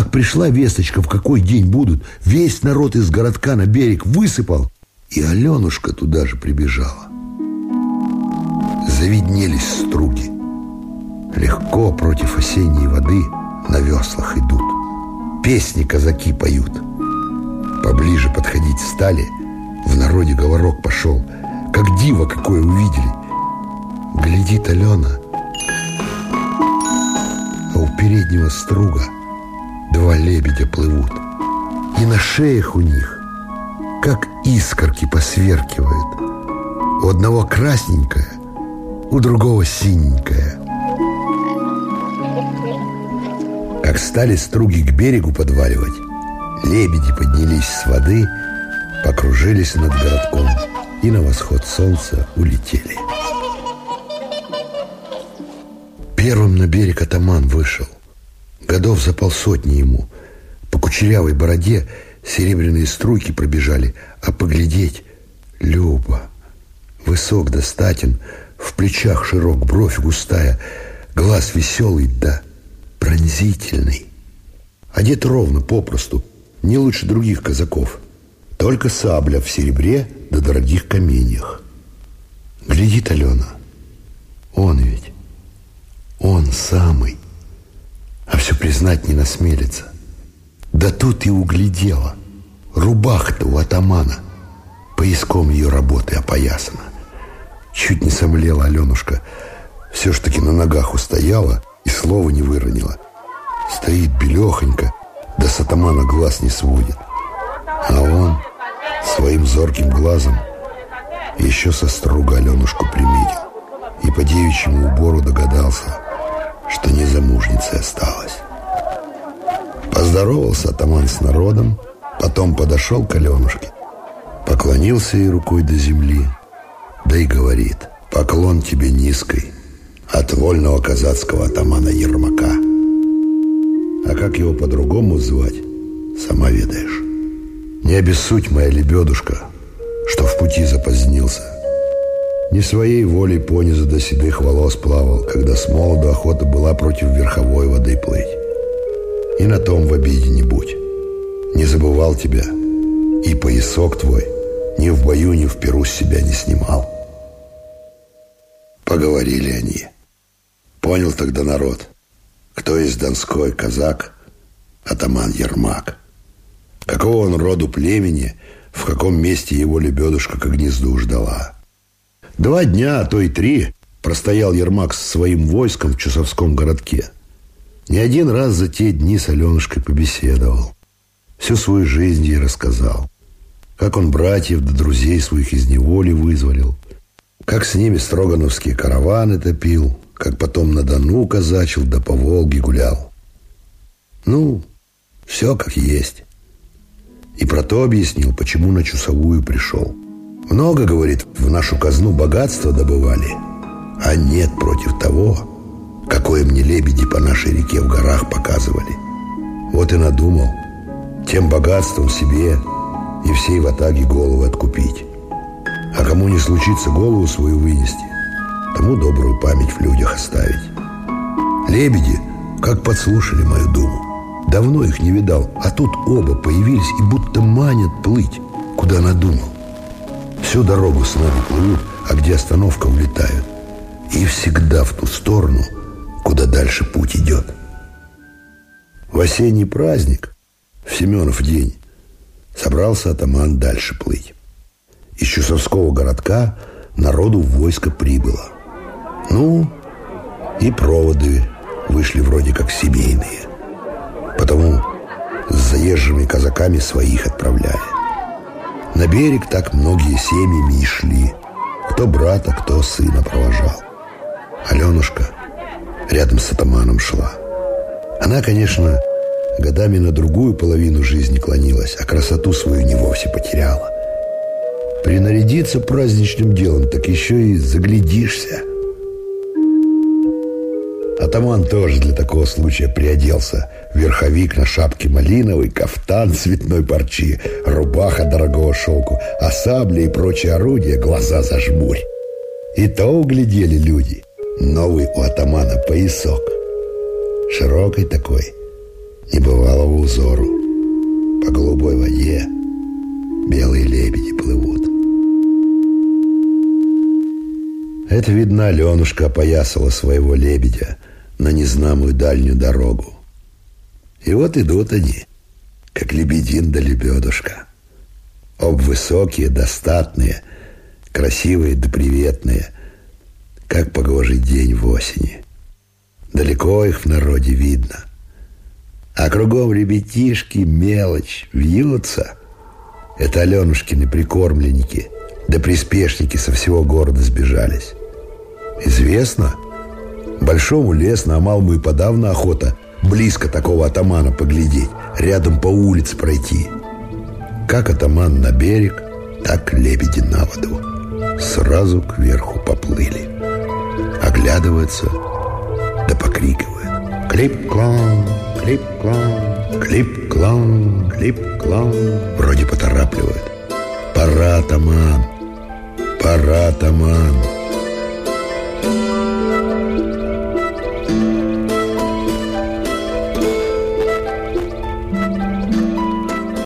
Как пришла весточка, в какой день будут, весь народ из городка на берег высыпал, и Аленушка туда же прибежала. Завиднелись струги. Легко против осенней воды на веслах идут. Песни казаки поют. Поближе подходить стали, в народе говорок пошел, как диво какое увидели. Глядит Алена, а у переднего струга два лебедя плывут. И на шеях у них, как искорки посверкивают. У одного красненькое, у другого синенькое. Как стали струги к берегу подваливать, лебеди поднялись с воды, покружились над городком и на восход солнца улетели. Первым на берег атаман вышел. Годов за полсотни ему. По кучерявой бороде серебряные струйки пробежали, а поглядеть — Люба. Высок достатен, в плечах широк, бровь густая, глаз веселый да пронзительный. Одет ровно, попросту, не лучше других казаков. Только сабля в серебре да дорогих каменьях. Глядит Алена. Он ведь, он самый. Все признать не насмелится. Да тут и углядела. Рубаха-то у атамана. Пояском ее работы опоясана. Чуть не сомлела Аленушка. Все ж таки на ногах устояла и слова не выронила. Стоит белехонько, да с атамана глаз не сводит. А он своим зорким глазом еще со струга Аленушку приметил и по девичьему убору догадался, что не замужницей осталась. Поздоровался атаман с народом, потом подошел к Аленушке, поклонился ей рукой до земли, да и говорит, поклон тебе низкой от вольного казацкого атамана Ермака. А как его по-другому звать, сама ведаешь. Не обессудь, моя лебедушка, что в пути запозднился. Не своей волей понизу до седых волос плавал, когда с молоду охота была против верховой воды плыть. И на том в обиде не будь. Не забывал тебя, и поясок твой ни в бою, ни в перу с себя не снимал. Поговорили они. Понял тогда народ, кто из Донской казак, атаман Ермак. Какого он роду племени, в каком месте его лебедушка к гнезду ждала. Два дня, а то и три, простоял Ермак со своим войском в Чусовском городке – не один раз за те дни с Аленушкой побеседовал. Всю свою жизнь ей рассказал. Как он братьев да друзей своих из неволи вызволил. Как с ними строгановские караваны топил. Как потом на Дону казачил да по Волге гулял. Ну, все как есть. И про то объяснил, почему на Чусовую пришел. Много, говорит, в нашу казну богатства добывали, а нет против того, какое мне лебеди по нашей реке в горах показывали. Вот и надумал тем богатством себе и всей ватаге головы откупить. А кому не случится голову свою вынести, тому добрую память в людях оставить. Лебеди как подслушали мою думу. Давно их не видал, а тут оба появились и будто манят плыть, куда надумал. Всю дорогу с нами плывут, а где остановка улетают. И всегда в ту сторону – дальше путь идет. В осенний праздник, в Семенов день, собрался атаман дальше плыть. Из Чусовского городка народу в войско прибыло. Ну, и проводы вышли вроде как семейные. Потому с заезжими казаками своих отправляли. На берег так многие семьями и шли. Кто брата, кто сына провожал. Аленушка – рядом с атаманом шла. Она, конечно, годами на другую половину жизни клонилась, а красоту свою не вовсе потеряла. Принарядиться праздничным делом, так еще и заглядишься. Атаман тоже для такого случая приоделся. Верховик на шапке малиновый, кафтан цветной парчи, рубаха дорогого шелку, а сабли и прочие орудия глаза зажмурь. И то углядели люди – Новый у атамана поясок. Широкий такой. Не бывало золотого узору. По голубой воде белые лебеди плывут. Это, видно, Аленушка опоясала своего лебедя на незнамую дальнюю дорогу. И вот идут они, как лебедин да лебедушка. Об высокие, достатные, красивые да приветные, как погожий день в осени. Далеко их в народе видно. А кругом ребятишки, мелочь, вьются. Это Аленушкины прикормленники, да приспешники со всего города сбежались. Известно, большому лесно, а малому и подавно охота близко такого атамана поглядеть, рядом по улице пройти. Как атаман на берег, так лебеди на воду. Сразу кверху поплыли. Оглядываются, да покрикивают. Клип-клон, клип-клон, клип-клон, клип-клон. Вроде поторапливают. Пора, атаман, пора, атаман.